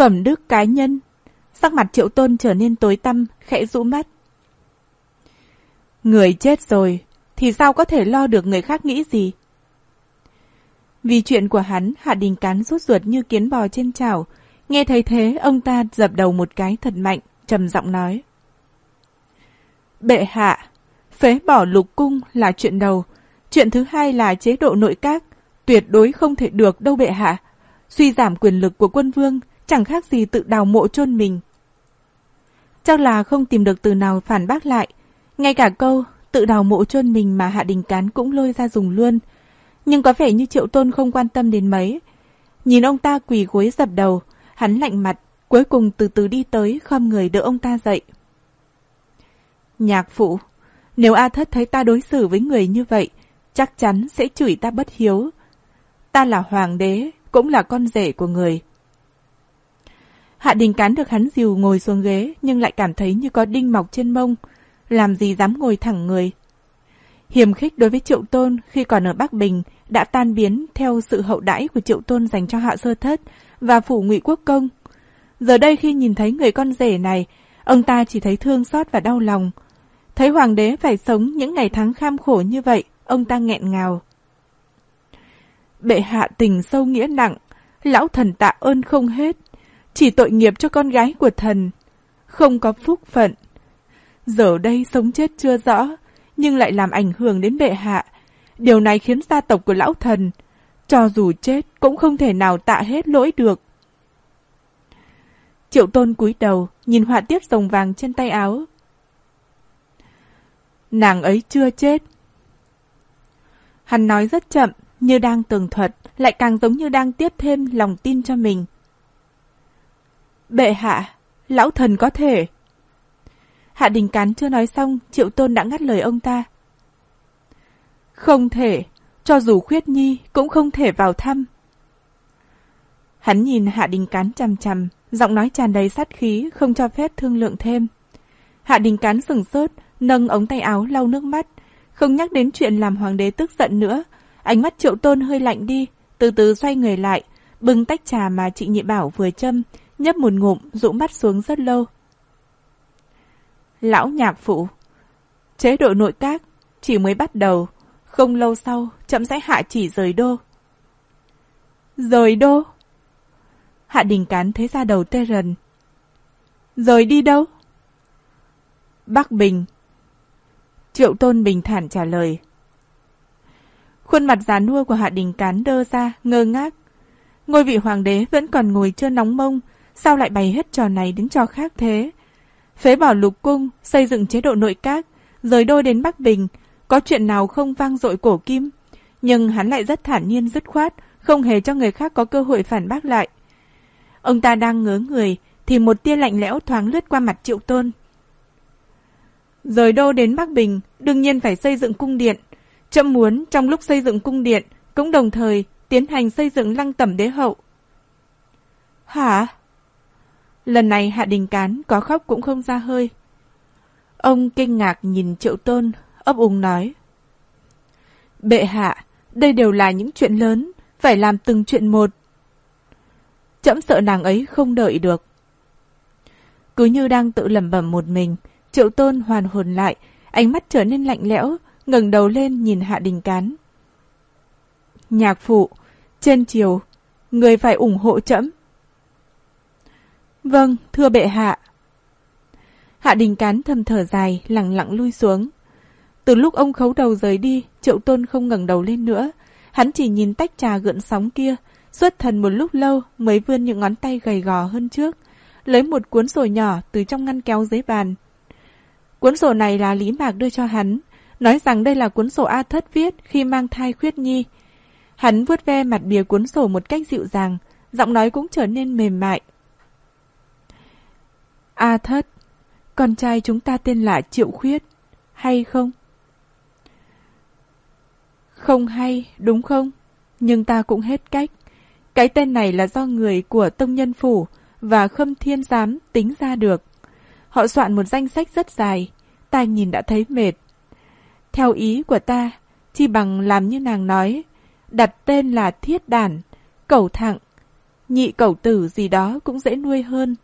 Phẩm đức cá nhân. Sắc mặt triệu tôn trở nên tối tăm, khẽ rũ mắt. Người chết rồi, thì sao có thể lo được người khác nghĩ gì? Vì chuyện của hắn, Hạ Đình Cán rút ruột như kiến bò trên chảo. Nghe thấy thế, ông ta dập đầu một cái thật mạnh, trầm giọng nói. Bệ hạ, phế bỏ lục cung là chuyện đầu. Chuyện thứ hai là chế độ nội các. Tuyệt đối không thể được đâu bệ hạ. Suy giảm quyền lực của quân vương chẳng khác gì tự đào mộ chôn mình. Chắc là không tìm được từ nào phản bác lại. Ngay cả câu tự đào mộ chôn mình mà Hạ Đình Cán cũng lôi ra dùng luôn. Nhưng có vẻ như Triệu Tôn không quan tâm đến mấy. Nhìn ông ta quỳ gối dập đầu, hắn lạnh mặt, cuối cùng từ từ đi tới khom người đỡ ông ta dậy. Nhạc phụ, nếu A Thất thấy ta đối xử với người như vậy, chắc chắn sẽ chửi ta bất hiếu. Ta là hoàng đế, cũng là con rể của người. Hạ Đình Cán được hắn dìu ngồi xuống ghế nhưng lại cảm thấy như có đinh mọc trên mông. Làm gì dám ngồi thẳng người. Hiểm khích đối với Triệu Tôn khi còn ở Bắc Bình đã tan biến theo sự hậu đãi của Triệu Tôn dành cho Hạ Sơ Thất và phủ ngụy Quốc Công. Giờ đây khi nhìn thấy người con rể này, ông ta chỉ thấy thương xót và đau lòng. Thấy hoàng đế phải sống những ngày tháng kham khổ như vậy, ông ta nghẹn ngào. Bệ hạ tình sâu nghĩa nặng, lão thần tạ ơn không hết. Chỉ tội nghiệp cho con gái của thần. Không có phúc phận. Giờ đây sống chết chưa rõ, nhưng lại làm ảnh hưởng đến bệ hạ. Điều này khiến gia tộc của lão thần, cho dù chết cũng không thể nào tạ hết lỗi được. Triệu tôn cúi đầu, nhìn họa tiết rồng vàng trên tay áo. Nàng ấy chưa chết. Hắn nói rất chậm, như đang tường thuật, lại càng giống như đang tiếp thêm lòng tin cho mình. Bệ hạ, lão thần có thể. Hạ Đình Cán chưa nói xong, Triệu Tôn đã ngắt lời ông ta. Không thể, cho dù khuyết nhi cũng không thể vào thăm. Hắn nhìn Hạ Đình Cán chằm chằm, giọng nói tràn đầy sát khí, không cho phép thương lượng thêm. Hạ Đình Cán sừng sốt, nâng ống tay áo lau nước mắt, không nhắc đến chuyện làm hoàng đế tức giận nữa. Ánh mắt Triệu Tôn hơi lạnh đi, từ từ xoay người lại, bưng tách trà mà chị Nhị Bảo vừa châm, nhấp một ngụm, rũ mắt xuống rất lâu. Lão nhạc phụ Chế độ nội các chỉ mới bắt đầu, không lâu sau chậm rãi hạ chỉ rời đô. Rời đô? Hạ đình cán thấy ra đầu tê rần. Rời đi đâu? Bắc Bình. Triệu Tôn bình thản trả lời. Khuôn mặt già nua của Hạ Đình Cán đơ ra, ngơ ngác. Ngôi vị hoàng đế vẫn còn ngồi chưa nóng mông, sao lại bày hết trò này đến trò khác thế? Phế bỏ lục cung, xây dựng chế độ nội các, rời đôi đến Bắc Bình, có chuyện nào không vang dội cổ kim? Nhưng hắn lại rất thản nhiên dứt khoát, không hề cho người khác có cơ hội phản bác lại. Ông ta đang ngớ người, thì một tia lạnh lẽo thoáng lướt qua mặt triệu tôn. Rời đô đến Bắc Bình, đương nhiên phải xây dựng cung điện. Chậm muốn trong lúc xây dựng cung điện, cũng đồng thời tiến hành xây dựng lăng tẩm đế hậu. Hả? Lần này Hạ Đình Cán có khóc cũng không ra hơi. Ông kinh ngạc nhìn Triệu Tôn, ấp úng nói. Bệ hạ, đây đều là những chuyện lớn, phải làm từng chuyện một. Chậm sợ nàng ấy không đợi được. Cứ như đang tự lẩm bẩm một mình, Triệu Tôn hoàn hồn lại, ánh mắt trở nên lạnh lẽo, ngẩng đầu lên nhìn Hạ Đình Cán. Nhạc phụ, trên chiều, người phải ủng hộ trẫm. Vâng, thưa bệ hạ. Hạ đình cán thầm thở dài, lặng lặng lui xuống. Từ lúc ông khấu đầu rời đi, triệu tôn không ngẩng đầu lên nữa. Hắn chỉ nhìn tách trà gợn sóng kia, xuất thần một lúc lâu mới vươn những ngón tay gầy gò hơn trước, lấy một cuốn sổ nhỏ từ trong ngăn kéo dưới bàn. Cuốn sổ này là Lý Mạc đưa cho hắn, nói rằng đây là cuốn sổ A Thất viết khi mang thai khuyết nhi. Hắn vuốt ve mặt bìa cuốn sổ một cách dịu dàng, giọng nói cũng trở nên mềm mại, A thất, con trai chúng ta tên là Triệu Khuyết, hay không? Không hay, đúng không? Nhưng ta cũng hết cách. Cái tên này là do người của Tông Nhân Phủ và Khâm Thiên Giám tính ra được. Họ soạn một danh sách rất dài, ta nhìn đã thấy mệt. Theo ý của ta, chi bằng làm như nàng nói, đặt tên là Thiết Đản, Cẩu Thặng, nhị cẩu tử gì đó cũng dễ nuôi hơn.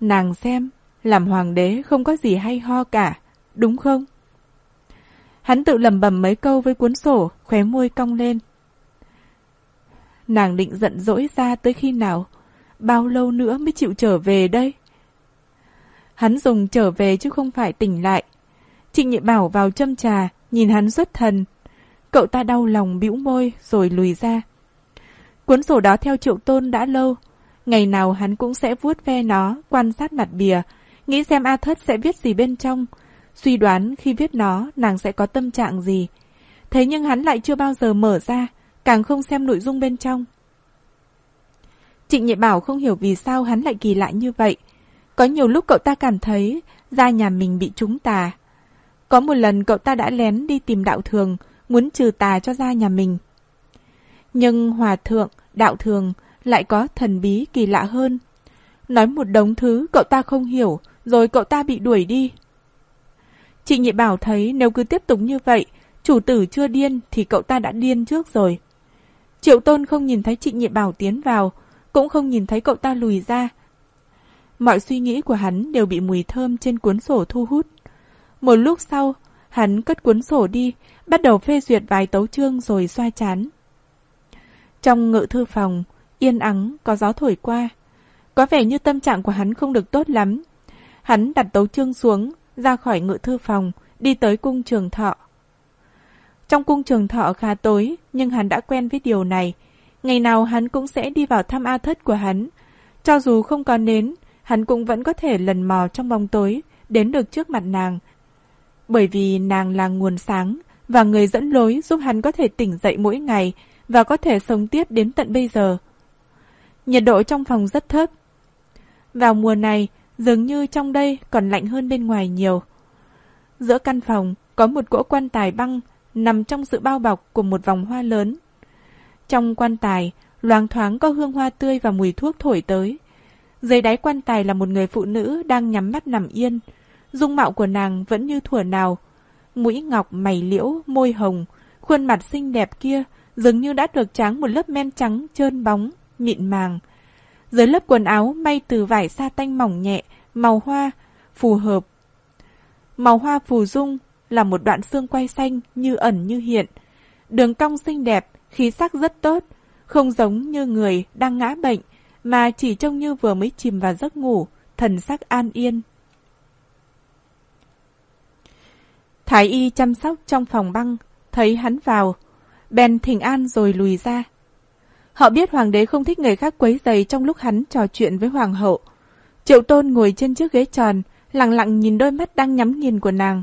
Nàng xem, làm hoàng đế không có gì hay ho cả, đúng không? Hắn tự lầm bầm mấy câu với cuốn sổ, khóe môi cong lên. Nàng định giận dỗi ra tới khi nào? Bao lâu nữa mới chịu trở về đây? Hắn dùng trở về chứ không phải tỉnh lại. Trịnh nhị bảo vào châm trà, nhìn hắn xuất thần. Cậu ta đau lòng bĩu môi rồi lùi ra. Cuốn sổ đó theo triệu tôn đã lâu. Ngày nào hắn cũng sẽ vuốt ve nó, quan sát mặt bìa, nghĩ xem A Thất sẽ viết gì bên trong. Suy đoán khi viết nó, nàng sẽ có tâm trạng gì. Thế nhưng hắn lại chưa bao giờ mở ra, càng không xem nội dung bên trong. Trịnh Nhị Bảo không hiểu vì sao hắn lại kỳ lạ như vậy. Có nhiều lúc cậu ta cảm thấy ra nhà mình bị trúng tà. Có một lần cậu ta đã lén đi tìm đạo thường, muốn trừ tà cho ra nhà mình. Nhưng hòa thượng, đạo thường lại có thần bí kỳ lạ hơn. Nói một đống thứ cậu ta không hiểu, rồi cậu ta bị đuổi đi. Chị Nhị Bảo thấy nếu cứ tiếp tục như vậy, chủ tử chưa điên thì cậu ta đã điên trước rồi. Triệu Tôn không nhìn thấy chị Nhị Bảo tiến vào, cũng không nhìn thấy cậu ta lùi ra. Mọi suy nghĩ của hắn đều bị mùi thơm trên cuốn sổ thu hút. Một lúc sau, hắn cất cuốn sổ đi, bắt đầu phê duyệt vài tấu chương rồi xoa chán. Trong ngự thư phòng, yên ắng, có gió thổi qua. Có vẻ như tâm trạng của hắn không được tốt lắm. Hắn đặt tấu chương xuống, ra khỏi ngự thư phòng, đi tới cung trường thọ. Trong cung trường thọ khá tối, nhưng hắn đã quen với điều này. Ngày nào hắn cũng sẽ đi vào thăm A thất của hắn. Cho dù không có nến, hắn cũng vẫn có thể lần mò trong bóng tối, đến được trước mặt nàng. Bởi vì nàng là nguồn sáng, và người dẫn lối giúp hắn có thể tỉnh dậy mỗi ngày, và có thể sống tiếp đến tận bây giờ. Nhiệt độ trong phòng rất thấp. Vào mùa này, dường như trong đây còn lạnh hơn bên ngoài nhiều. Giữa căn phòng có một cỗ quan tài băng nằm trong sự bao bọc của một vòng hoa lớn. Trong quan tài, loáng thoáng có hương hoa tươi và mùi thuốc thổi tới. Dưới đáy quan tài là một người phụ nữ đang nhắm mắt nằm yên. Dung mạo của nàng vẫn như thuở nào. Mũi ngọc, mày liễu, môi hồng, khuôn mặt xinh đẹp kia dường như đã được tráng một lớp men trắng trơn bóng, mịn màng. Dưới lớp quần áo may từ vải sa tanh mỏng nhẹ, màu hoa, phù hợp. Màu hoa phù dung là một đoạn xương quay xanh như ẩn như hiện. Đường cong xinh đẹp, khí sắc rất tốt, không giống như người đang ngã bệnh, mà chỉ trông như vừa mới chìm vào giấc ngủ, thần sắc an yên. Thái y chăm sóc trong phòng băng, thấy hắn vào, bèn thỉnh an rồi lùi ra. Họ biết hoàng đế không thích người khác quấy giày trong lúc hắn trò chuyện với hoàng hậu. Triệu tôn ngồi trên chiếc ghế tròn, lặng lặng nhìn đôi mắt đang nhắm nghiền của nàng.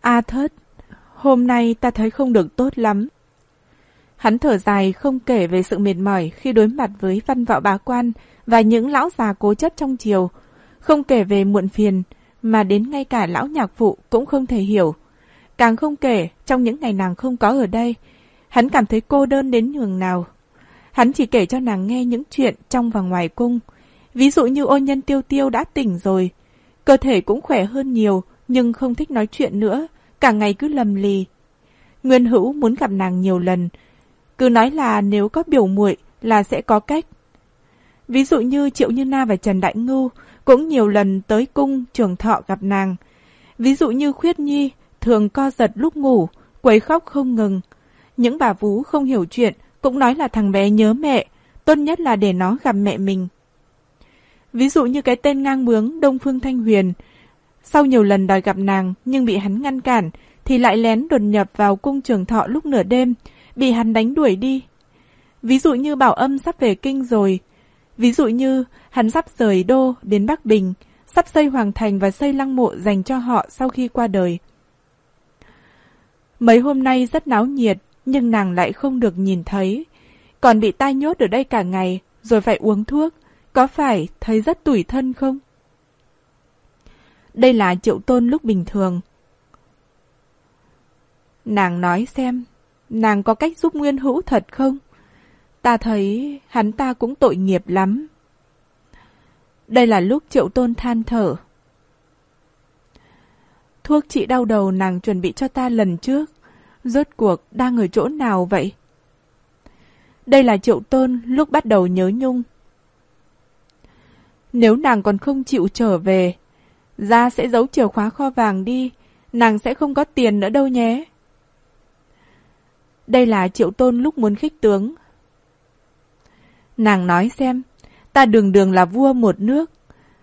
A thớt, hôm nay ta thấy không được tốt lắm. Hắn thở dài không kể về sự mệt mỏi khi đối mặt với văn võ bá quan và những lão già cố chấp trong triều, không kể về muộn phiền, mà đến ngay cả lão nhạc phụ cũng không thể hiểu. Càng không kể, trong những ngày nàng không có ở đây, hắn cảm thấy cô đơn đến nhường nào. Hắn chỉ kể cho nàng nghe những chuyện trong và ngoài cung. Ví dụ như ôn nhân tiêu tiêu đã tỉnh rồi. Cơ thể cũng khỏe hơn nhiều, nhưng không thích nói chuyện nữa, cả ngày cứ lầm lì. Nguyên hữu muốn gặp nàng nhiều lần, cứ nói là nếu có biểu muội là sẽ có cách. Ví dụ như Triệu Như Na và Trần Đại Ngưu cũng nhiều lần tới cung trường thọ gặp nàng. Ví dụ như Khuyết Nhi thường co giật lúc ngủ, quấy khóc không ngừng. Những bà vú không hiểu chuyện cũng nói là thằng bé nhớ mẹ, tốt nhất là để nó gặp mẹ mình. Ví dụ như cái tên ngang bướng Đông Phương Thanh Huyền, sau nhiều lần đòi gặp nàng nhưng bị hắn ngăn cản, thì lại lén đột nhập vào cung trường thọ lúc nửa đêm, bị hắn đánh đuổi đi. Ví dụ như Bảo Âm sắp về kinh rồi. Ví dụ như hắn sắp rời đô đến Bắc Bình, sắp xây hoàng thành và xây lăng mộ dành cho họ sau khi qua đời. Mấy hôm nay rất náo nhiệt, nhưng nàng lại không được nhìn thấy. Còn bị tai nhốt ở đây cả ngày, rồi phải uống thuốc, có phải thấy rất tủi thân không? Đây là triệu tôn lúc bình thường. Nàng nói xem, nàng có cách giúp Nguyên Hữu thật không? Ta thấy hắn ta cũng tội nghiệp lắm. Đây là lúc triệu tôn than thở. Thuốc trị đau đầu nàng chuẩn bị cho ta lần trước, rốt cuộc đang ở chỗ nào vậy? Đây là triệu tôn lúc bắt đầu nhớ nhung. Nếu nàng còn không chịu trở về, ra sẽ giấu chìa khóa kho vàng đi, nàng sẽ không có tiền nữa đâu nhé. Đây là triệu tôn lúc muốn khích tướng. Nàng nói xem, ta đường đường là vua một nước.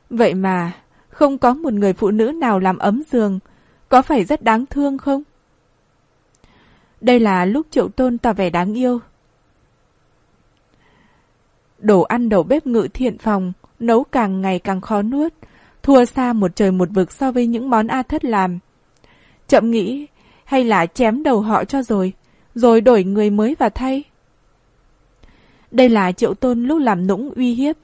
Vậy mà, không có một người phụ nữ nào làm ấm giường, có phải rất đáng thương không? Đây là lúc triệu tôn tỏ vẻ đáng yêu. Đồ ăn đầu bếp ngự thiện phòng, nấu càng ngày càng khó nuốt, thua xa một trời một vực so với những món A thất làm. Chậm nghĩ, hay là chém đầu họ cho rồi, rồi đổi người mới vào thay. Đây là triệu tôn lúc làm nũng uy hiếp.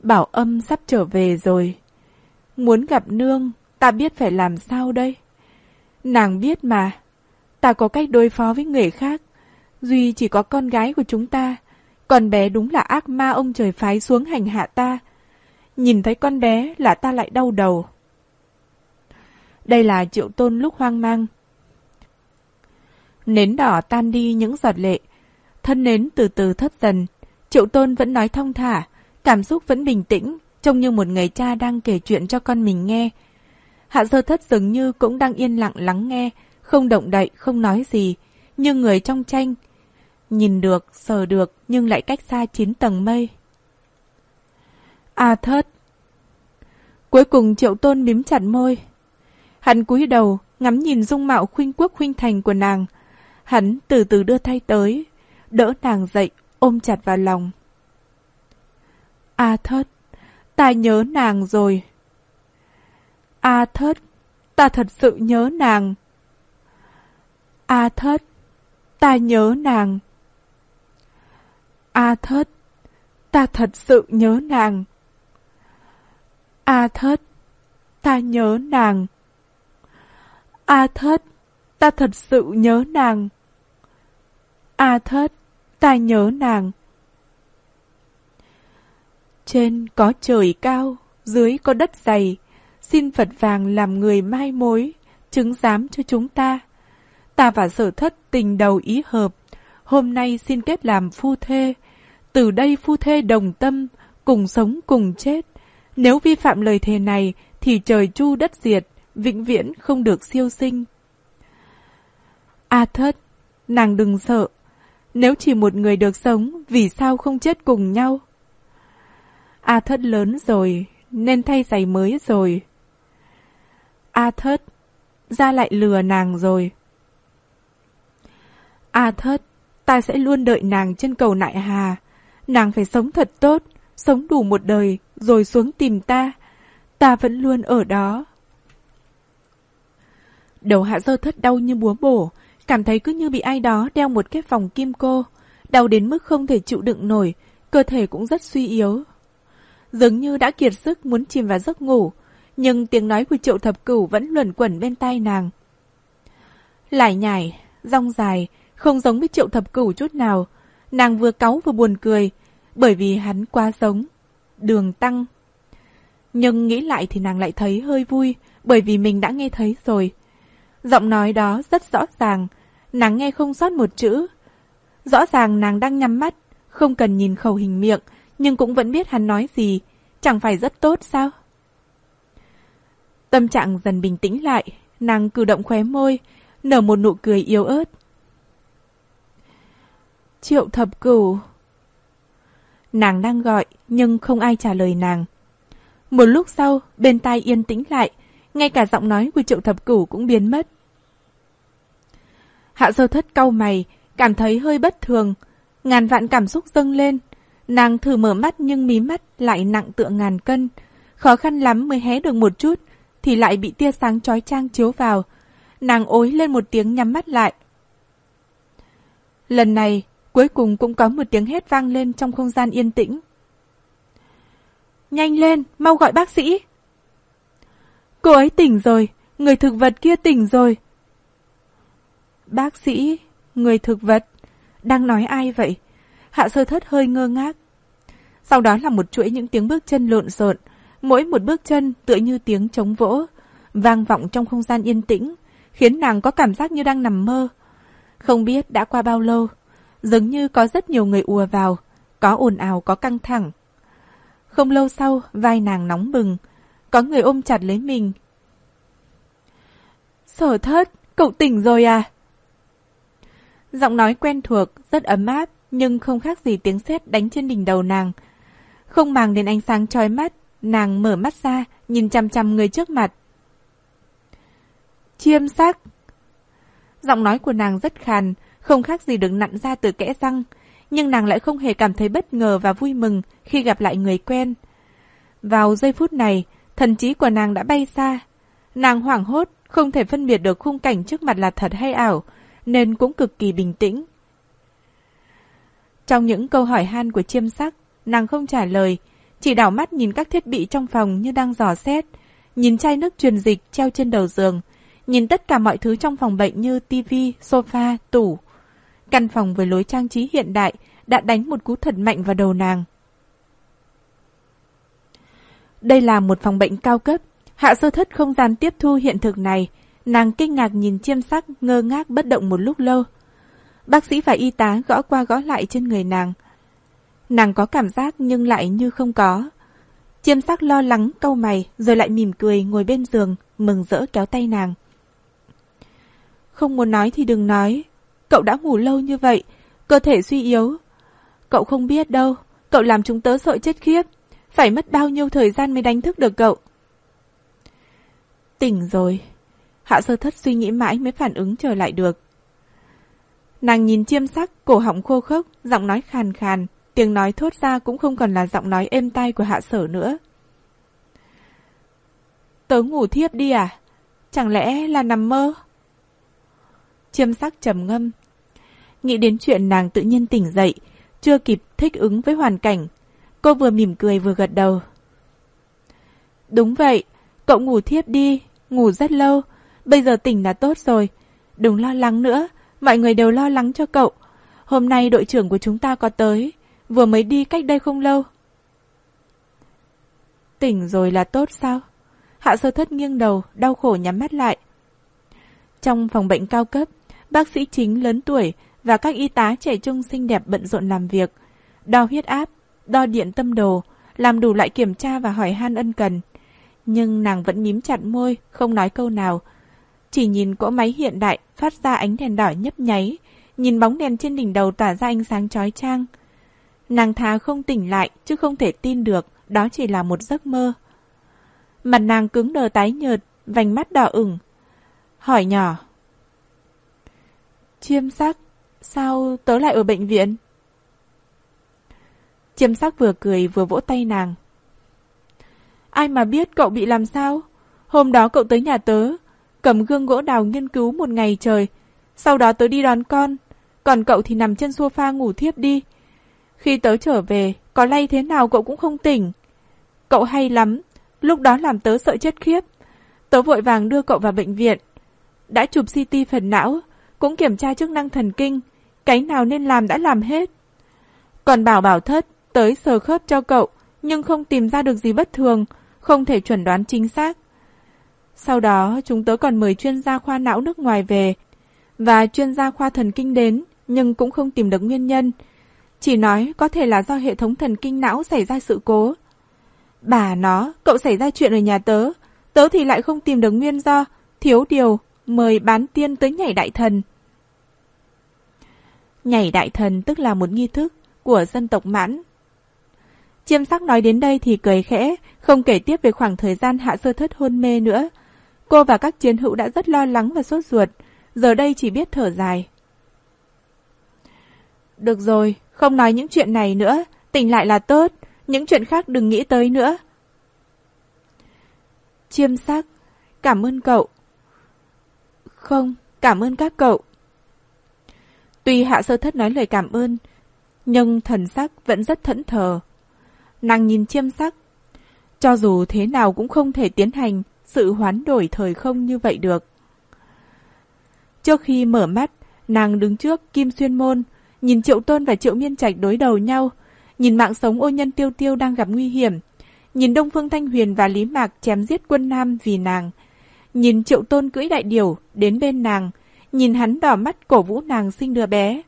Bảo âm sắp trở về rồi. Muốn gặp nương, ta biết phải làm sao đây? Nàng biết mà, ta có cách đối phó với người khác. Duy chỉ có con gái của chúng ta, còn bé đúng là ác ma ông trời phái xuống hành hạ ta. Nhìn thấy con bé là ta lại đau đầu. Đây là triệu tôn lúc hoang mang. Nến đỏ tan đi những giọt lệ. Thân nến từ từ thất dần. Triệu tôn vẫn nói thông thả, cảm xúc vẫn bình tĩnh, trông như một người cha đang kể chuyện cho con mình nghe. Hạ sơ thất dường như cũng đang yên lặng lắng nghe, không động đậy, không nói gì, như người trong tranh. Nhìn được, sờ được, nhưng lại cách xa chín tầng mây. A thất. Cuối cùng triệu tôn mím chặt môi. Hắn cúi đầu, ngắm nhìn dung mạo khuynh quốc khuynh thành của nàng. Hắn từ từ đưa tay tới, đỡ nàng dậy, ôm chặt vào lòng. A thất, ta nhớ nàng rồi. A thất, ta thật sự nhớ nàng. A thất, ta nhớ nàng. A thất, ta thật sự nhớ nàng. A thất, ta nhớ nàng. A thất, ta thật sự nhớ nàng. A thất, ta nhớ nàng. Trên có trời cao, dưới có đất dày, xin Phật vàng làm người mai mối, chứng giám cho chúng ta. Ta và sở thất tình đầu ý hợp, hôm nay xin kết làm phu thê. Từ đây phu thê đồng tâm, cùng sống cùng chết. Nếu vi phạm lời thề này, thì trời chu đất diệt, vĩnh viễn không được siêu sinh. A thất, nàng đừng sợ. Nếu chỉ một người được sống, vì sao không chết cùng nhau? A thất lớn rồi, nên thay giày mới rồi. A thất, ra lại lừa nàng rồi. A thất, ta sẽ luôn đợi nàng trên cầu nại hà. Nàng phải sống thật tốt, sống đủ một đời, rồi xuống tìm ta. Ta vẫn luôn ở đó. Đầu hạ dơ thất đau như búa bổ, cảm thấy cứ như bị ai đó đeo một cái vòng kim cô. Đau đến mức không thể chịu đựng nổi, cơ thể cũng rất suy yếu. Dường như đã kiệt sức muốn chìm vào giấc ngủ, nhưng tiếng nói của triệu thập cửu vẫn luẩn quẩn bên tai nàng. Lại nhảy, rong dài, không giống với triệu thập cửu chút nào. Nàng vừa cáu vừa buồn cười, bởi vì hắn quá giống. Đường tăng. Nhưng nghĩ lại thì nàng lại thấy hơi vui, bởi vì mình đã nghe thấy rồi. Giọng nói đó rất rõ ràng, nàng nghe không sót một chữ. Rõ ràng nàng đang nhắm mắt, không cần nhìn khẩu hình miệng, nhưng cũng vẫn biết hắn nói gì. Chẳng phải rất tốt sao? Tâm trạng dần bình tĩnh lại, nàng cử động khóe môi, nở một nụ cười yếu ớt. Triệu thập cửu. Nàng đang gọi, nhưng không ai trả lời nàng. Một lúc sau, bên tai yên tĩnh lại, ngay cả giọng nói của triệu thập cửu cũng biến mất. Hạ sơ thất cau mày, cảm thấy hơi bất thường. Ngàn vạn cảm xúc dâng lên. Nàng thử mở mắt nhưng mí mắt lại nặng tựa ngàn cân. Khó khăn lắm mới hé được một chút, thì lại bị tia sáng chói chang chiếu vào. Nàng ối lên một tiếng nhắm mắt lại. Lần này, cuối cùng cũng có một tiếng hét vang lên trong không gian yên tĩnh. Nhanh lên, mau gọi bác sĩ. Cô ấy tỉnh rồi, người thực vật kia tỉnh rồi. Bác sĩ, người thực vật, đang nói ai vậy? Hạ sơ thất hơi ngơ ngác. Sau đó là một chuỗi những tiếng bước chân lộn xộn, mỗi một bước chân tựa như tiếng trống vỗ, vang vọng trong không gian yên tĩnh, khiến nàng có cảm giác như đang nằm mơ. Không biết đã qua bao lâu, Dường như có rất nhiều người ùa vào, có ồn ào có căng thẳng. Không lâu sau, vai nàng nóng bừng, có người ôm chặt lấy mình. Sở thất, cậu tỉnh rồi à? Giọng nói quen thuộc, rất ấm áp, nhưng không khác gì tiếng sét đánh trên đỉnh đầu nàng. Không màng đến ánh sáng trói mắt, nàng mở mắt ra, nhìn chăm chăm người trước mặt. Chiêm sắc! Giọng nói của nàng rất khàn, không khác gì được nặn ra từ kẽ răng, nhưng nàng lại không hề cảm thấy bất ngờ và vui mừng khi gặp lại người quen. Vào giây phút này, thần trí của nàng đã bay xa. Nàng hoảng hốt, không thể phân biệt được khung cảnh trước mặt là thật hay ảo, nên cũng cực kỳ bình tĩnh. Trong những câu hỏi han của chiêm sắc, nàng không trả lời, chỉ đảo mắt nhìn các thiết bị trong phòng như đang dò xét, nhìn chai nước truyền dịch treo trên đầu giường, nhìn tất cả mọi thứ trong phòng bệnh như tivi, sofa, tủ. Căn phòng với lối trang trí hiện đại đã đánh một cú thật mạnh vào đầu nàng. Đây là một phòng bệnh cao cấp, hạ sơ thất không gian tiếp thu hiện thực này. Nàng kinh ngạc nhìn chiêm sắc ngơ ngác bất động một lúc lâu. Bác sĩ và y tá gõ qua gõ lại trên người nàng. Nàng có cảm giác nhưng lại như không có. Chiêm sắc lo lắng câu mày rồi lại mỉm cười ngồi bên giường, mừng rỡ kéo tay nàng. Không muốn nói thì đừng nói. Cậu đã ngủ lâu như vậy, cơ thể suy yếu. Cậu không biết đâu, cậu làm chúng tớ sợ chết khiếp. Phải mất bao nhiêu thời gian mới đánh thức được cậu. Tỉnh rồi. Hạ sơ thất suy nghĩ mãi mới phản ứng trở lại được. Nàng nhìn chiêm sắc, cổ họng khô khốc, giọng nói khàn khàn, tiếng nói thốt ra cũng không còn là giọng nói êm tai của hạ sở nữa. Tớ ngủ thiếp đi à? Chẳng lẽ là nằm mơ? Chiêm sắc trầm ngâm. Nghĩ đến chuyện nàng tự nhiên tỉnh dậy, chưa kịp thích ứng với hoàn cảnh. Cô vừa mỉm cười vừa gật đầu. Đúng vậy, cậu ngủ thiếp đi, ngủ rất lâu, bây giờ tỉnh là tốt rồi. Đừng lo lắng nữa, mọi người đều lo lắng cho cậu. Hôm nay đội trưởng của chúng ta có tới, vừa mới đi cách đây không lâu. Tỉnh rồi là tốt sao? Hạ sơ thất nghiêng đầu, đau khổ nhắm mắt lại. Trong phòng bệnh cao cấp, bác sĩ chính lớn tuổi và các y tá trẻ trung xinh đẹp bận rộn làm việc, đo huyết áp, đo điện tâm đồ, làm đủ loại kiểm tra và hỏi han ân cần. Nhưng nàng vẫn mím chặt môi, không nói câu nào. Chỉ nhìn cỗ máy hiện đại phát ra ánh đèn đỏ nhấp nháy, nhìn bóng đèn trên đỉnh đầu tỏa ra ánh sáng chói chang. Nàng thà không tỉnh lại chứ không thể tin được đó chỉ là một giấc mơ. Mặt nàng cứng đờ tái nhợt, vành mắt đỏ ửng. Hỏi nhỏ. Chiêm sắc, sao tớ lại ở bệnh viện? Chiêm sắc vừa cười vừa vỗ tay nàng. Ai mà biết cậu bị làm sao? Hôm đó cậu tới nhà tớ, cầm gương gỗ đào nghiên cứu một ngày trời. Sau đó tớ đi đón con, còn cậu thì nằm trên sofa ngủ thiếp đi. Khi tớ trở về, có lay thế nào cậu cũng không tỉnh. Cậu hay lắm, lúc đó làm tớ sợ chết khiếp. Tớ vội vàng đưa cậu vào bệnh viện. Đã chụp CT phần não, cũng kiểm tra chức năng thần kinh, cái nào nên làm đã làm hết. Còn bảo bảo thất, tới sờ khớp cho cậu, nhưng không tìm ra được gì bất thường, không thể chuẩn đoán chính xác. Sau đó, chúng tớ còn mời chuyên gia khoa não nước ngoài về, và chuyên gia khoa thần kinh đến, nhưng cũng không tìm được nguyên nhân. Chỉ nói có thể là do hệ thống thần kinh não xảy ra sự cố. Bà nó, cậu xảy ra chuyện ở nhà tớ, tớ thì lại không tìm được nguyên do, thiếu điều, mời bán tiên tới nhảy đại thần. Nhảy đại thần tức là một nghi thức của dân tộc mãn. Chiêm sắc nói đến đây thì cười khẽ, không kể tiếp về khoảng thời gian hạ sơ thất hôn mê nữa. Cô và các chiến hữu đã rất lo lắng và sốt ruột, giờ đây chỉ biết thở dài. Được rồi, không nói những chuyện này nữa, tỉnh lại là tốt, những chuyện khác đừng nghĩ tới nữa. Chiêm sắc, cảm ơn cậu. Không, cảm ơn các cậu. Tuy hạ sơ thất nói lời cảm ơn, nhưng thần sắc vẫn rất thẫn thờ. Nàng nhìn chiêm sắc. Cho dù thế nào cũng không thể tiến hành sự hoán đổi thời không như vậy được. Trước khi mở mắt, nàng đứng trước Kim Xuyên Môn, nhìn Triệu Tôn và Triệu Miên Trạch đối đầu nhau, nhìn mạng sống ô nhân tiêu tiêu đang gặp nguy hiểm, nhìn Đông Phương Thanh Huyền và Lý Mạc chém giết quân Nam vì nàng, nhìn Triệu Tôn cưỡi đại điểu đến bên nàng, nhìn hắn đỏ mắt cổ vũ nàng sinh đứa bé.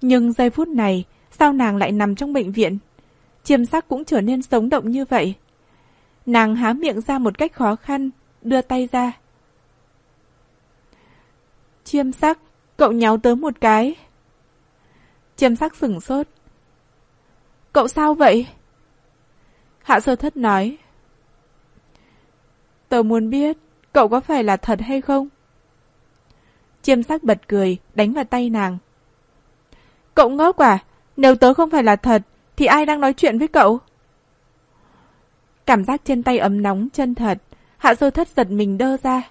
Nhưng giây phút này, sao nàng lại nằm trong bệnh viện? Chiêm sắc cũng trở nên sống động như vậy. Nàng há miệng ra một cách khó khăn, đưa tay ra. Chiêm sắc, cậu nhéo tớ một cái. Chiêm sắc sửng sốt. Cậu sao vậy? Hạ sơ thất nói. Tớ muốn biết, cậu có phải là thật hay không? Chiêm sắc bật cười, đánh vào tay nàng. Cậu ngốc quả, Nếu tớ không phải là thật, thì ai đang nói chuyện với cậu? Cảm giác trên tay ấm nóng chân thật, hạ sơ thất giật mình đơ ra.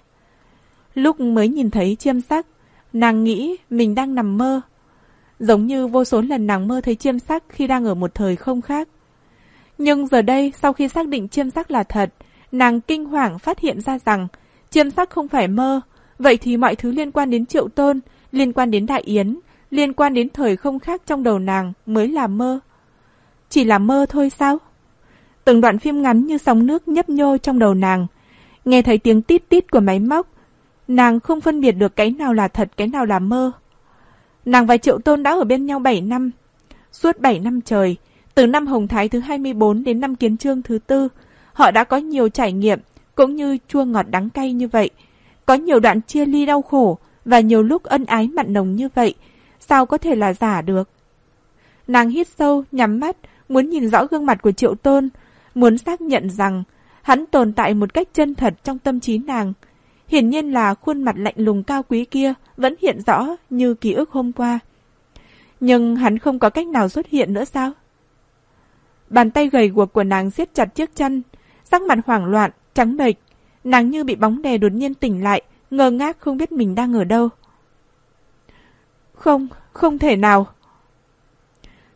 Lúc mới nhìn thấy chiêm sắc, nàng nghĩ mình đang nằm mơ. Giống như vô số lần nàng mơ thấy chiêm sắc khi đang ở một thời không khác. Nhưng giờ đây, sau khi xác định chiêm sắc là thật, nàng kinh hoàng phát hiện ra rằng chiêm sắc không phải mơ. Vậy thì mọi thứ liên quan đến triệu tôn, liên quan đến đại yến, liên quan đến thời không khác trong đầu nàng mới là mơ. Chỉ là mơ thôi sao? Từng đoạn phim ngắn như sóng nước nhấp nhô trong đầu nàng. Nghe thấy tiếng tít tít của máy móc, nàng không phân biệt được cái nào là thật, cái nào là mơ. Nàng và Triệu Tôn đã ở bên nhau 7 năm. Suốt 7 năm trời, từ năm Hồng Thái thứ 24 đến năm Kiến Trương thứ tư, họ đã có nhiều trải nghiệm, cũng như chua ngọt đắng cay như vậy. Có nhiều đoạn chia ly đau khổ, và nhiều lúc ân ái mặn nồng như vậy, sao có thể là giả được? Nàng hít sâu, nhắm mắt, muốn nhìn rõ gương mặt của Triệu Tôn, muốn xác nhận rằng hắn tồn tại một cách chân thật trong tâm trí nàng. Hiển nhiên là khuôn mặt lạnh lùng cao quý kia vẫn hiện rõ như ký ức hôm qua. Nhưng hắn không có cách nào xuất hiện nữa sao? Bàn tay gầy guộc của nàng siết chặt chiếc chân, sắc mặt hoảng loạn, trắng bệch. Nàng như bị bóng đè đột nhiên tỉnh lại, ngơ ngác không biết mình đang ở đâu. Không, không thể nào.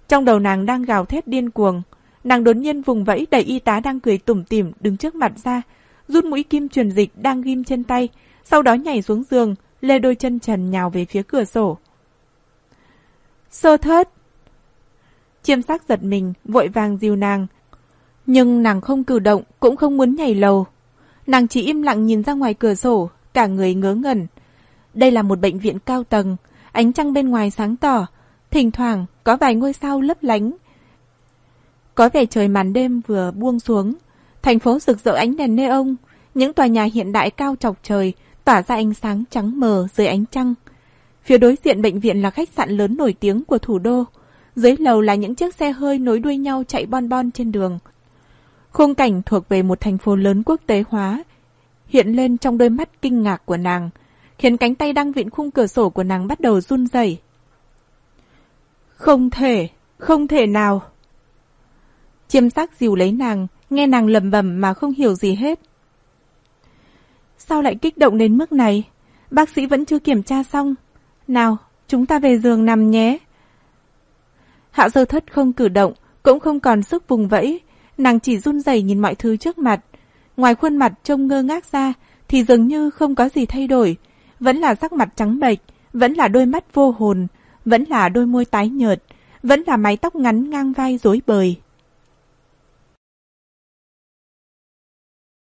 Trong đầu nàng đang gào thét điên cuồng, nàng đột nhiên vùng vẫy đẩy y tá đang cười tủm tỉm đứng trước mặt ra, rút mũi kim truyền dịch đang ghim trên tay, sau đó nhảy xuống giường, lê đôi chân trần nhào về phía cửa sổ. Sơ thất! Chiêm sắc giật mình, vội vàng dìu nàng. Nhưng nàng không cử động, cũng không muốn nhảy lầu. Nàng chỉ im lặng nhìn ra ngoài cửa sổ, cả người ngớ ngẩn. Đây là một bệnh viện cao tầng, ánh trăng bên ngoài sáng tỏ, thỉnh thoảng có vài ngôi sao lấp lánh. Có vẻ trời màn đêm vừa buông xuống, thành phố rực rỡ ánh đèn neon, những tòa nhà hiện đại cao chọc trời tỏa ra ánh sáng trắng mờ dưới ánh trăng. Phía đối diện bệnh viện là khách sạn lớn nổi tiếng của thủ đô, dưới lầu là những chiếc xe hơi nối đuôi nhau chạy bon bon trên đường. Khung cảnh thuộc về một thành phố lớn quốc tế hóa, hiện lên trong đôi mắt kinh ngạc của nàng, khiến cánh tay đang vịn khung cửa sổ của nàng bắt đầu run rẩy. Không thể, không thể nào. Chiêm sắc dìu lấy nàng, nghe nàng lầm bầm mà không hiểu gì hết. Sao lại kích động đến mức này? Bác sĩ vẫn chưa kiểm tra xong. Nào, chúng ta về giường nằm nhé. Hạ sơ thất không cử động, cũng không còn sức vùng vẫy. Nàng chỉ run rẩy nhìn mọi thứ trước mặt. Ngoài khuôn mặt trông ngơ ngác ra, thì dường như không có gì thay đổi. Vẫn là sắc mặt trắng bệch, vẫn là đôi mắt vô hồn, vẫn là đôi môi tái nhợt, vẫn là mái tóc ngắn ngang vai rối bời.